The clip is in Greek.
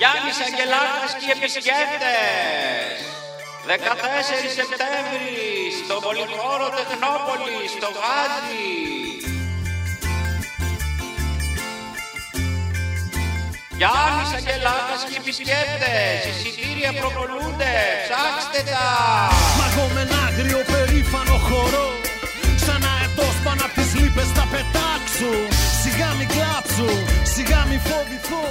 Γιάννης Αγγελάκας και επισκέπτες. επισκέπτες 14 Σεπτέμβρη στο Πολυχώρο Τεχνόπολη στο Γάζι Γιάννης Αγγελάκας και επισκέπτες. επισκέπτες Εισιτήρια προπολούνται Ψάξτε τα Μα με ένα άγριο περήφανο χορό Σαν αετός πάνω απ' τις λύπες θα πετάξω Σιγά μη κλάψω, σιγά μη φοβηθώ